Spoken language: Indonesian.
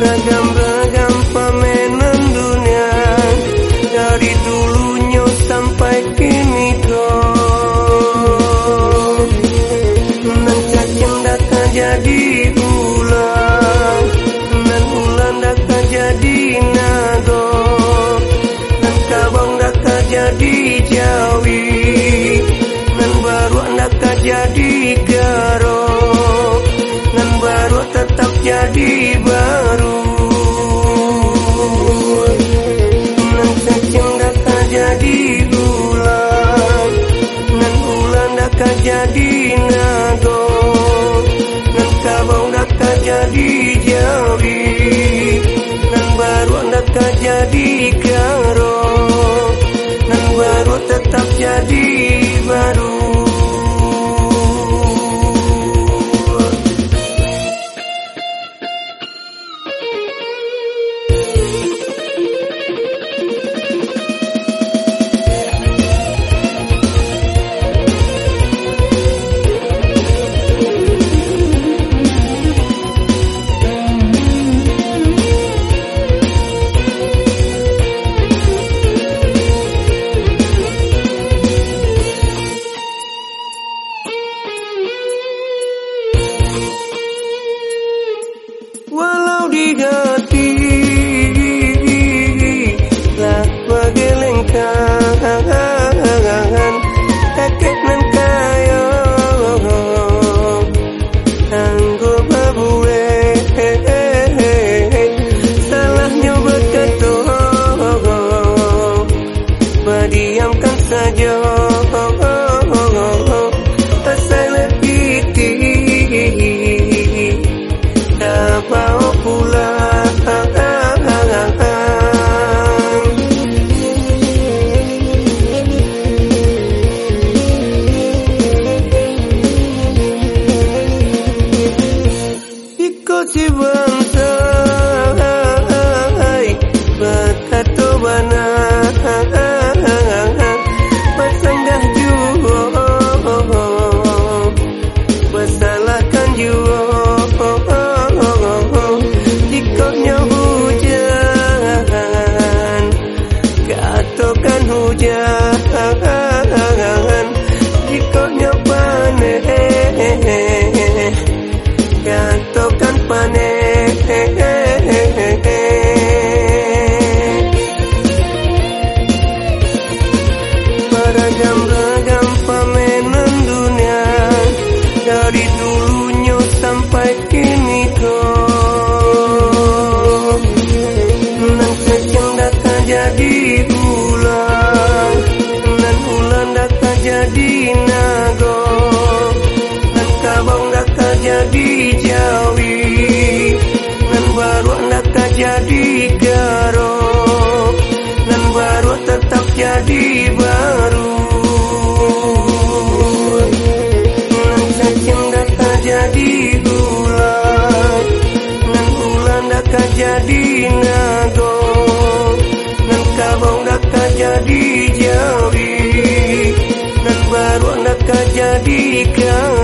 Beragam-ragam pamenan dunia. Dari dulunya sampai kini kau Dan cacing data jadi ulang Dan ulang data jadi nago Dan kabang data jadi jawi. Dan baru data jadi garo Dan baru tetap jadi we. toca jadi garo, dan baru tetap jadi baru. Dan cacing datang jadi bulan dan bulan datang jadi nago dan kabong datang jadi jawi dan baru datang jadi kau.